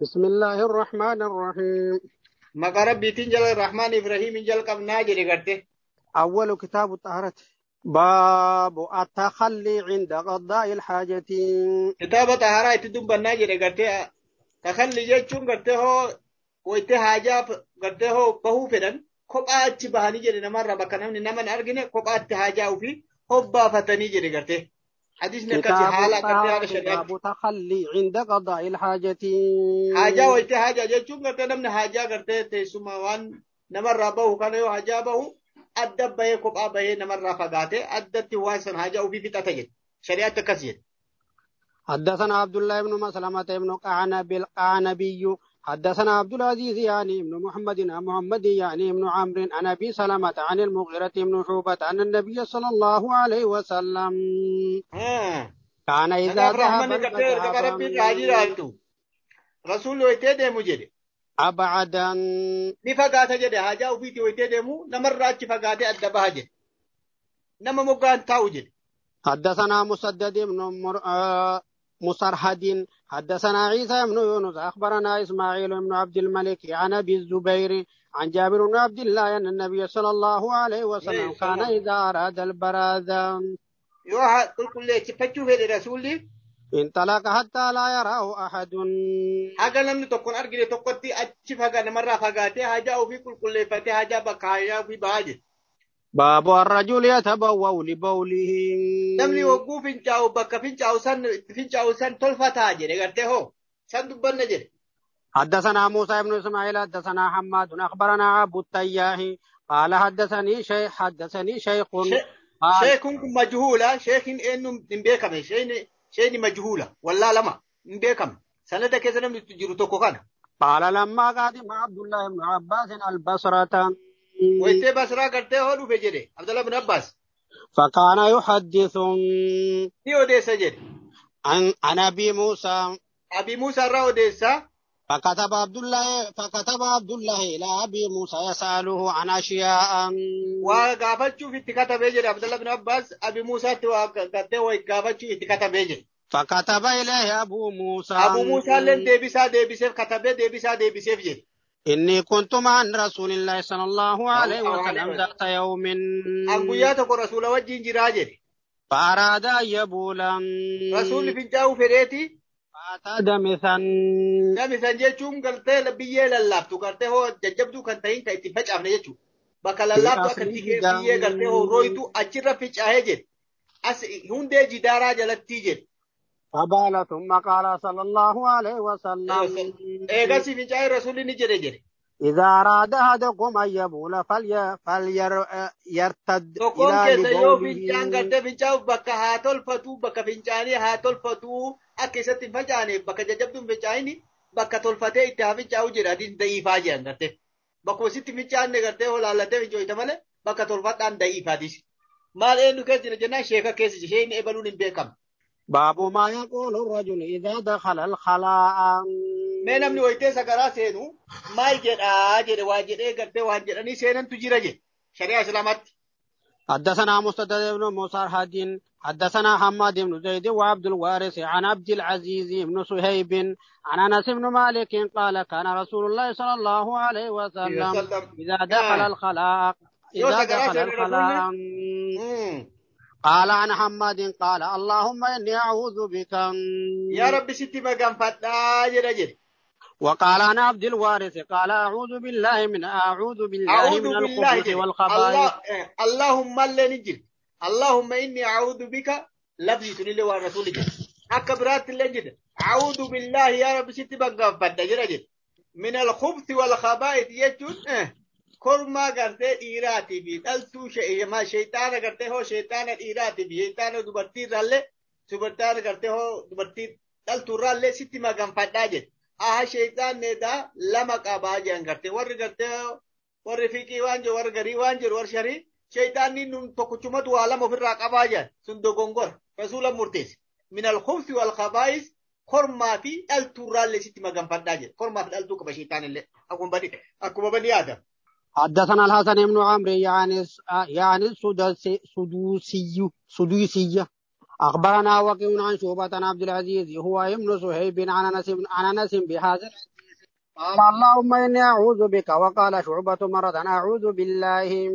بسم الله الرحمن الرحيم مگر بيتين تنجل الرحمن إبراهيم انجل کب ناجر کرتے اول کتاب طهارت باب التخلي عند قضاء الحاجة كتاب طهارة تدوم بناجر کرتے تخلي جو چون کرتے ہو ويت حاجة کرتے ہو بہو فدن خوب آج چی بہانی جنی نمار ربکنم نمان ارگنے خوب آج تحاجہ ہو فی خوب حديثنا كتاب كتاب تخلي عند قضاء الحاجة. حاجة وجت حاجة جت شو قلت نمن حاجة قلت تسمع وان نمر رابه كان يو حاجة به أدب به كوبا به نمر رافع قاته أدب تواصل حاجة وفي في تتجد شريعة كسيت حدثنا عبد الله بن مسلمة بن قعنب القعنبي حدثنا عبد العزيز يعني ابن محمد محمد يعني ابن عمرو عن أبي سلمة عن المغيرة بن شعبة عن النبي صلى الله عليه وسلم. كان إذا ذهب رسول أبعدا نفقات جدي هاجا وفيتي ويتدي مو نمر راج فقات أدب هاجي نم مقان تاو جدي حدثنا مسدد بن مر... مصرحد حدثنا عيسى بن يونس أخبرنا إسماعيل بن عبد الملك عن يعني أبي الزبير عن جابر بن عبد الله أن النبي صلى الله عليه وسلم كان إذا أراد البراذ يوها كل كل شيء فتشو في الرسول لي. إن تلاك حتى لا يراه أحد. حاجة لم تكن أرجل تقطي أشف حاجة نمرة حاجة تهاجا وفي كل كل فتى حاجة بكايا في باج باب الرجل يتبوأ لبوله. نم لي وقوف إن جاو بك فين جاو سن فين جاو سن تلفة تاجي نعرفه سن دبر نجر حدثنا موسى بن إسماعيل حدثنا حماد أخبرنا أبو التياهي قال حدثني شيخ حدثني شيخ Hin beekame sheeni sheeni majhuula wallaa lama hin beekame sanada keessa namni itti jiru tokko kana قال لما قادم عبد الله بن عباس البصرة wayitee basraa gartee hoo dhufe jedhe abdallah bin abbaas فكان يحدث odeessa jedhe عن عن ابي موسى muusaa irraa odeessa فكتب عبد الله فكتب عبد الله إلى أبي موسى يسأله عن أشياء. وقابتشو في كتب يجري عبد الله بن عباس أبي موسى تو قابتشو في كتب يجري فكتب إليه أبو موسى. أبو موسى لن ديبسا ديبسا كتب ديبسا ديبسا في إني كنت مع رسول الله صلى الله عليه وسلم ذات يوم. ابو ياتك رسول وجه جراجري فأراد أن يبولا رسول في جاو فريتي دمثا Namisan jechuun gartee biyyee lallaaftu gartee hoo jajjabduu kan ta'in itti facaafne jechuudha. Bakka lallaaftu akka biyyee gartee hoo rooyitu achirra ficaahee jedhe. As hundee jidaaraa jalattii jedhe. فبال ثم قال صلى الله عليه وسلم Eegas fincaa'ee rasuulli ni jedhe jedhe. إذا أراد أحدكم أن يبول فلي فليرتد إلى لبوله haa tolfatu bakka fincaanii haa tolfatu akka isatti hin facaaneef bakka jajjabduu hin fincaa'ini bakka tolfatee itti haa fincaa'u jedha adiin da'iifaa jedhan gartee. Bakkuma sitti fincaanne gartee hoo laallatee fincooyta malee bakka tolfadhaan da'iifaadis. Maal eenyu keessa jira jennaan sheeka keessa jira sheen ebaluun hin beekamu. باب ما يقول الرجل إذا دخل الخلاء Mee namni wayitee sagaraa seenu maal jedhaa jedhe waa jedhee gartee waan jedhanii seenantu jira jedhe shari'aa islaamaatti. حدثنا مسدد بن مسرهد حدثنا حماد بن زيد وعبد الوارث عن عبد العزيز بن صهيب عن أنس بن مالك قال كان رسول الله صلى الله عليه وسلم إذا دخل آه. الخلاء إذا دخل يا الخلاء. قال عن حماد قال اللهم إني أعوذ بك Yaa rabbi sitti maganfadhaa jedha jedhe. وقال أنا عبد الوارث قال أعوذ بالله من أعوذ بالله أعوذ من الخبث والخبائث. إيه، اللهم الله نجل اللهم إني أعوذ بك لفظ سنل ورسولك اكبرات لجد أعوذ بالله يا رب ست بقى بدجرجل من الخبث والخبائث يجد إيه، كل ما قلت إيراتي بي. ألتو شيء إيه، ما شيطان قلت هو شيطان إيراتي بي. شيطان دبرتي رالي سبرتان قلت هو دبرتي. ألتو رالي ستي ما قم فتاجت Aha sheeyxaanni edaa lama qabaa jedhan gartee warri gartee warri fiqii waan jedhu warri garii waan jedhu warri sharii sheeyxaanni nun tokkochumatu waa lama ofirraa qabaa jedhan sun dogongora rasuula murteesse. Min al-khubsi wal khabaa'is kormaa fi dhaltuurraallee sitti maganfadhaa jedhe. Kormaa fi dhaltuu qaba sheeyxaanillee akkuma bani yaadam. حدثنا الحسن بن عمرو يعني يعني السدوسي سدوسي أخبرنا وقيم عن شعبة عبد العزيز هو ابن صهيب عن أنس عن أنس بهذا قال اللهم إني أعوذ بك. وقال شعبة مرض أنا أعوذ بالله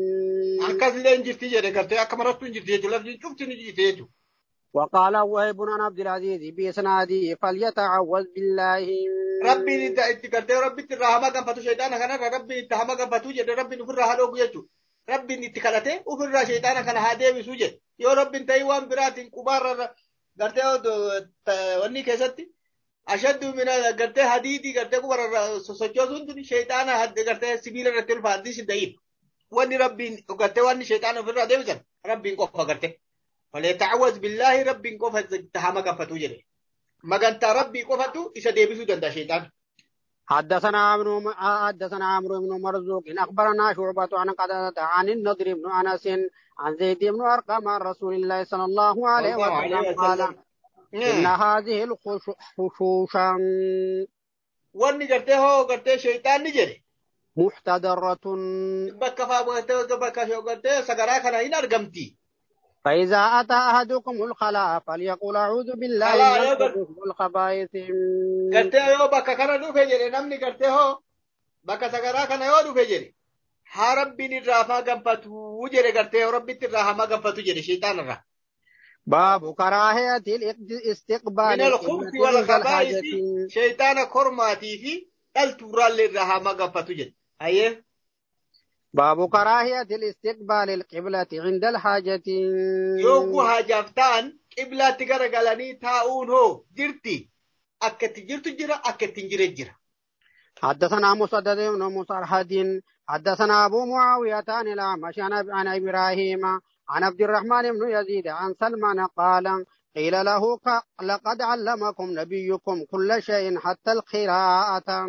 أكاد لا ينجفت يا ذكرت أكمرة تنجفت يا جلال ينجفت نجفت يا وقال وهب عن عبد العزيز بإسناده فليتعوذ بالله ربي إنت إنت قلت ربي انت الرحمة كان فتو شيطانا كان ربي إنت حمى كان فتو جد ربي نفر رحلو بيجو ربي انت قلت وفر شيطانا كان هادئ بسوجة. Jedhe. Yoo rabbiin ta'ii waan biraatiin qubaarra gartee wanni keessatti ashaddu mina gartee hadiidii gartee qubarra sochoosuun tuni shayxaana gartee sibiila irratti ulfa haddisi da'iif. Wanni rabbiin gartee wanni shayxaana ofirraa deebisan rabbiin qofa gartee. فليتعوذ بالله ربي قفت تهما قفتو جري مغنتا ربي قفتو إسا ديبسو دندا شيطان حدثنا عمرو حدثنا عمرو بن مرزوق أخبرنا شعبة عن قتادة عن النضر بن أنس عن زيد بن أرقم عن رسول الله صلى الله عليه وسلم قال وسلم إن هذه الخشوشا wanni gartee hoo gartee shayxaanni jedhe محتدرة. bakka faa gartee bakka gartee sagaraa kana hin argamti فإذا أتى أحدكم الخلاء فليقول أعوذ بالله من الخبائث الخبائث كرتي أيو بكا كنا دو فجري نمني كرتي هو. بكا سكرا كنا يو دو فجري ها ربي نرافا غم فتو جري كرتي هو. ربي ترافا ما غم فتو جري شيطان را. باب كراهية الاستقبال. من الخبث والخبائث. شيطان كرماتي في. التورال لرافا ما غم فتو جري أيه؟ باب كراهية الاستقبال القبلة عند الحاجة. garagalanii taa'uun hoo jirti akka itti jirtu jira akka itti hin jirre jira حدثنا مسدد بن مسرهد حدثنا أبو معاوية عن الأعمش عن إبراهيم عن عبد الرحمن بن يزيد عن سلمان قال قيل له لقد علمكم نبيكم كل شيء حتى القراءة.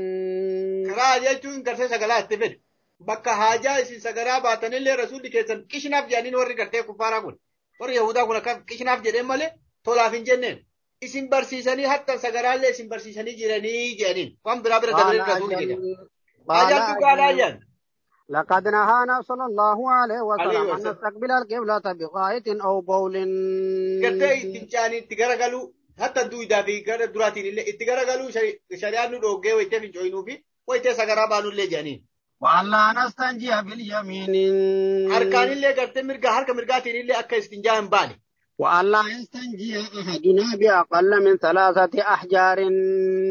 gartee sagalaa itti fedhe bakka haajaa isin sagaraa baatanillee rasuulli keessan qishinaaf jedhaniin warri gartee kuffaaraa kun warri yahudaa kun akka qishinaaf jedheen malee tolaaf hin jenneen isin barsiisanii hatta sagaraallee isin barsiisanii jiranii jedhaniin waan biraa bira dabalee rasuulli jedha أجل قال haajaattu gaalaa أجل jedhan لقد نهانا صلى الله عليه وسلم أن نستقبل القبلة بغاية أو بول gartee ittiin caanii itti garagaluu hatta duwidaa fi gara duraatiin illee itti garagaluu shari- shari'aan nu dhoggee wayitee fincooyinuu وألا نستنجي باليمين harkaanillee gartee mirgaa harka mirgaatiin illee akka istinjaa hin baane وألا يستنجي أحدنا بأقل من ثلاثة أحجار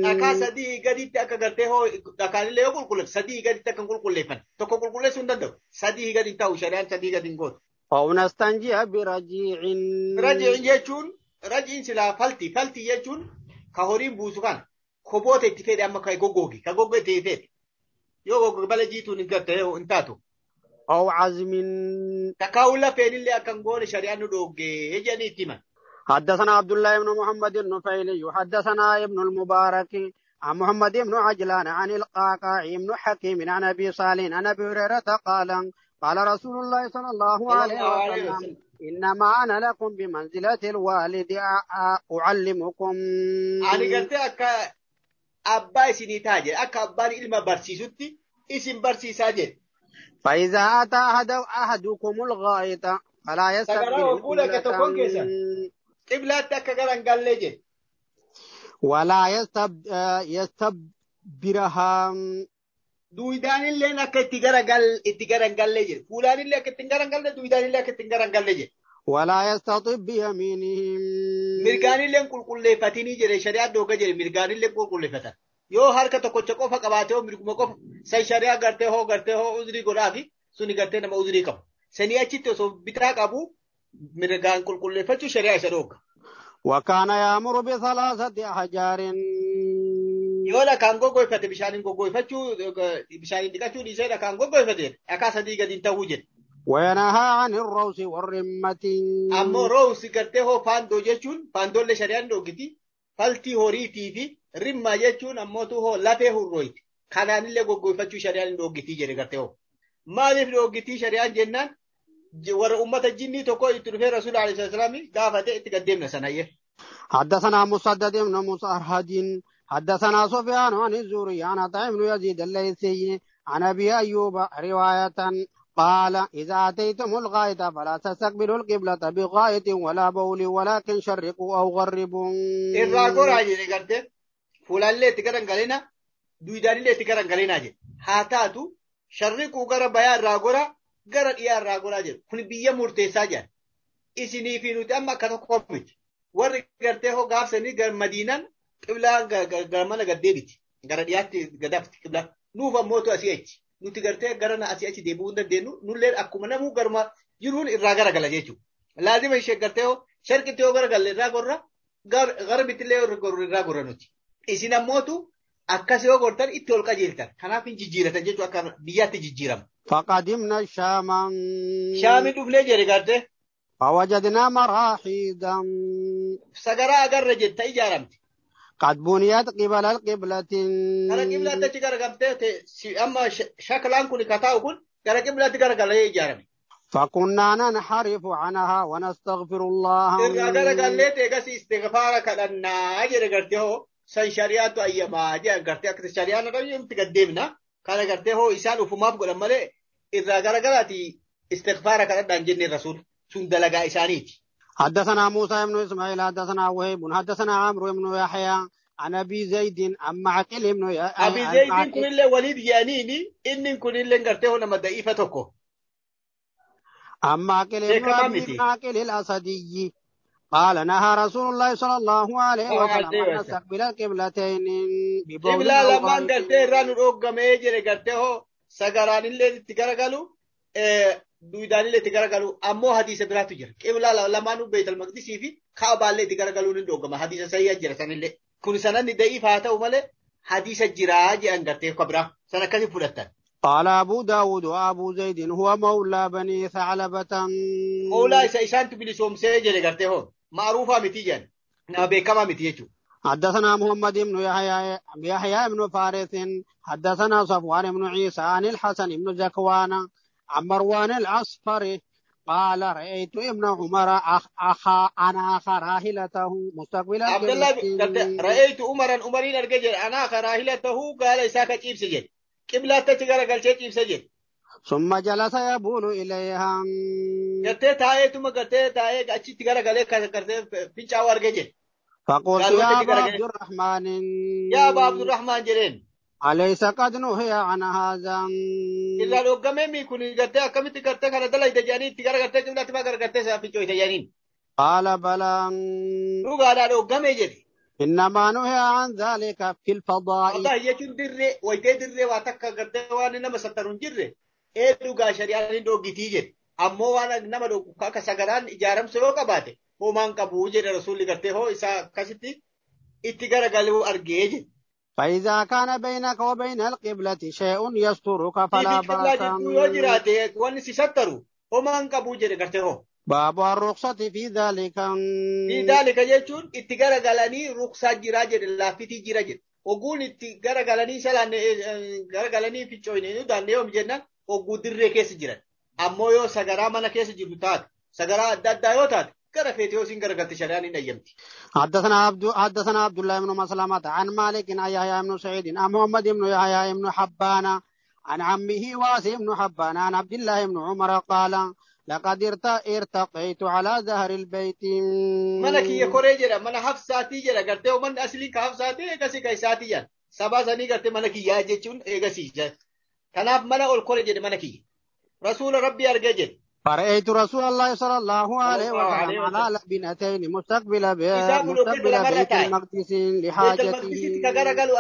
dhakaa sadii gaditti akka gartee hoo dhakaanillee yoo qulqulleessu sadii gaditti akka hin qulqulleeffan tokko qulqulleessuu hin danda'u sadii gadi hin ta'u shari'aan sadii gadi hin gootu. أو نستنجي برجيع Rajiin jechuun rajiin silaa falti falti jechuun ka horiin buusu kan koboota itti fedhe amma ka yoo goggoge bala jiituun hin hin taatu. أو عزم Takaa'uun lafeenillee akka hin goone shari'aan nu dhoggee jedhanii itti himan. حدثنا عبد الله بن محمد النفيلي حدثنا ابن المبارك عن محمد بن عجلان عن القعقاع بن حكيم عن ابي صالح عن ابي هريره قال قال رسول الله صلى الله عليه وسلم. انما أنا لكم بمنزله الوالد اعلمكم gartee akka abbaa isinii ta'a jedhe akka abbaan ilma barsiisutti isin barsiisaa jedhe. فاذا اتى أحد احدكم الغائط فلا يستقبل akka akka gara hin gallee jedhe. ولا يستب يستبرها Duwidaanillee akka itti gara gal itti gara hin gallee jedhe. Fuulaanillee akka itti hin gara hin galle duwidaanillee akka itti hin gara hin galle jedhe. ولا يستطب بيمينهم Mirgaanillee qulqulleeffatinii jedhe shari'aan dooga jedhe mirgaanillee qulqulleeffatan. Yoo harka tokkocha qofa qabaatee hoo mirguma qofa san shari'aa gartee hoo gartee hoo uzrii godhaa fi suni gartee nama uzrii qabu. Sanii achitti osoo bitaa qabu mirgaan qulqulleeffachuu shari'aa isa dooga. وكان يأمر بثلاثة أحجار Yoo dhakaan goggoifate bishaaniin goggoifachuu bishaaniin dhiqachuu dhiisee dhakaan goggoifate dhakaa sadii gadi hin ta'uu jedhe. وينهى عن الروس والرمة ammoo roowsi gartee hoo faandoo jechuun faandoollee shari'aan dhoogiti faltii horiitii fi rimmaa jechuun ammootu hoo lafee hurrooyti kanaanillee goggoifachuu shari'aan hin dhooggitii jedhe gartee hoo maaliif dhooggitii shari'aan jennaan je- warra ummata jinnii tokko itti dhufee rasuula alayhi salaami gaafate itti gaddeemna sanayyee حدثنا مسدد بن مسرهد حدثنا سفيان عن الزهري عن عطاء بن يزيد الليثي عن ابي ايوب روايه قال إذا أتيتم الغاية فلا تستقبلوا القبلة بغاية ولا بول ولكن شرقوا أو غربوا irraa goraa jedhe garte fuulallee itti garagalina duwidaanillee itti garagalina jedhe haa taatu sharriquu gara bayaa irraa gora gara dhiyaa irraa goraa jedhe kun biyya murteessaa jedhan isinii fi nuti amma akka tokko miti warri gartee hoo gaafsanii gar madiinaan qiblaa gara mana gaddeebiti gara dhiyaatti gadafti qiblaa nuuf ammootu asii achi nuti gartee gara na asii achi deebi'uu hin dandeenyu nullee akkuma namuu garuma jiruun irraa garagala jechuudha. Laazima ishee gartee hoo sharqitti yoo garagalle irraa gorra gara bitillee irraa gorra nuti. Isin ammootu akkas yoo gortan itti ol qajeeltan kanaaf hin jijjiiratan jechuudha akka biyyaatti jijjiirama. فقدمنا الشام Shaamii dhufnee jedhe gartee فوجدنا مراحيضا sagaraa agarra jetta ijaaramte. قد بنيت قبل القبلة Gara qiblaatti achi garagaltee amma shaklaan kun kataa'u kun gara qiblaatti garagalee ijaarame. فكنا ننحرف عنها ونستغفر الله eegas istighfaara kadhannaa jedhe gartee hoo san shari'aatu ayyamaa jedhan gartee akka shari'aan irratti gaddeemna kana gartee hoo isaan ufumaaf godhan malee irraa garagalaati istighfaara kadhadhaan jenne rasuul sun dalagaa isaaniiti. حدثنا موسى بن إسماعيل حدثنا وهيب حدثنا عمرو بن يحيى عن أبي زيد عن معقل بن ي- Abi عن Zaydin معقل- kunillee waliid jedhaniini inni kunillee gartee hoo nama da'iifa tokko. عن معقل إيه بن؟ معقل الأسدي قال نهى رسول الله صلى الله عليه وسلم وسلم. نستقبل القبلتين ببول Qiblaa أو lamaan غائط gartee irraa nu dhooggamee jedhe gartee hoo sagaraanillee itti garagalu ammoo hadiisa biraatu jira. Qiblaa lamaanuu beetal maqdisii fi kaabaallee itti garagaluun hin dhoogama. Hadiisa sayyaa jira sanillee. Kun sananni da'iif haa ta'u malee hadiisa jiraa jedhan gartee ka biraa. San akkasii fudhattan. قال أبو داود وأبو زيد هو مولى بني ثعلبة gartee hoo maaruufaa miti jedhan. Nama beekamaa miti jechuudha. حدثنا محمد بن يحيى يحيى بن فارس حدثنا صفوان بن عيسى عن الحسن بن زكوان مروان الأصفري قال رأيت ابن عمر أخا أنا راهلته مستقبلا عبد الله رأيت عمر الأمرين الرجل أنا راهلته قال إساك كيف سجد. قبلة تجارة قال كيف سجد. ثم جلس يبول إليها. قلت تاي ثم قلت تاي أشي تجارة قال لك كرت فين شاور فقلت يا عبد الرحمن. يا عبد الرحمن جرين أليس قد نهي عن هذا Irraa dhoggamee mi kun gartee akkamitti gartee kana dalayte jedhanii itti garagartee qiblaatti maa garagartee isaa fincooyte jedhaniin. قال بلى Dhugaadhaa dhoggamee jedhe. إنما نهي عن ذلك في الفضائل Allah jechuun dirree wayitee dirree waa takka gartee waan nama sattaru hin jirre ee dhugaa shari'aan hin dhoggitii jedhe. Ammoo waan nama dhoggu akka sagaraan ijaaramsa yoo qabaate homaan qabu jedhe rasuulli gartee hoo isaa akkasitti فإذا كان بينك وبين القبلة شيء يسترك فلا بأس hoo. باب الرخصة في ذلك Fi daalika jechuun itti garagalanii ruksaa jiraa jedhe laaffitii jira jedhe. Ogguun itti garagalanii salaan garagalanii ficcooyne nu daannee yoom jennaan ogguu dirree keessa jiran. Ammoo yoo sagaraa mana keessa jirtu taate feete yoo isin garagalte shari'aan hin ayyamti. حدثنا عبد حدثنا عبد الله بن مسلمة عن مالك عن يحيى بن سعيد عن محمد بن يحيى بن حبان عن عمه واسع بن حبان عن عبد الله بن عمر قال لقد ارت- ارتقيت على ظهر البيت mana hafsaatii jedha gartee uummanni aslii ka hafsaatii eegasii ka isaatii jedhan. Sabaa sanii gartee mana kiyyaa jechuun eegasii jedha. Kanaaf mana ol kore jedhe mana kiyya. فرأيت رسول الله صلى الله عليه وسلم على لبنتين مستقبل مستقبل بيت. المقدس لحاجته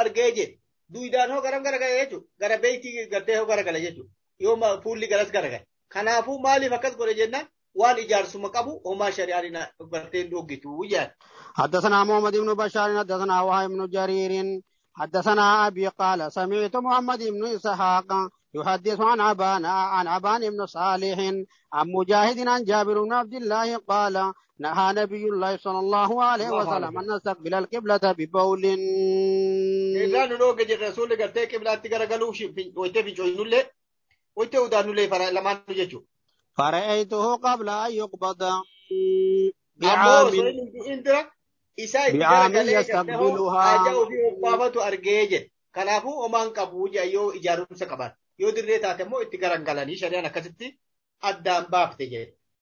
argee jedhe. Duwidaan hoo garam garagala jechuudha. Gara beeyti gartee hoo garagala jechuudha. Yoo ma- fuulli garas garagala. Kanaafuu maaliif akkas godhe jennaan qabu homaa shari'aan hin gartee hin dhoggitu jedhan. حدثنا محمد بن بشار حدثنا وهب بن جرير حدثنا أبي قال سمعت محمد بن إسحاق يحدث عن عبان عن عبان بن صالح عن مجاهد عن جابر بن عبد الله قال نهى نبي الله صلى الله عليه وسلم أن نستقبل القبلة ببول Irraan nu dhooge jedhe rasuulli gartee qiblaatti garagaluu wayitee fincooynullee wayitee udaannullee fara lamaanuu jechuudha. فرأيته قبل أن يقبض بعام بعام يستقبلها baafatu argee jedhe. Kanaafuu homaan qabu yoo ijaarumsa qabaate. Yoo dirree taate immoo itti garangalanii shari'aan akkasitti addaan baafte jedhe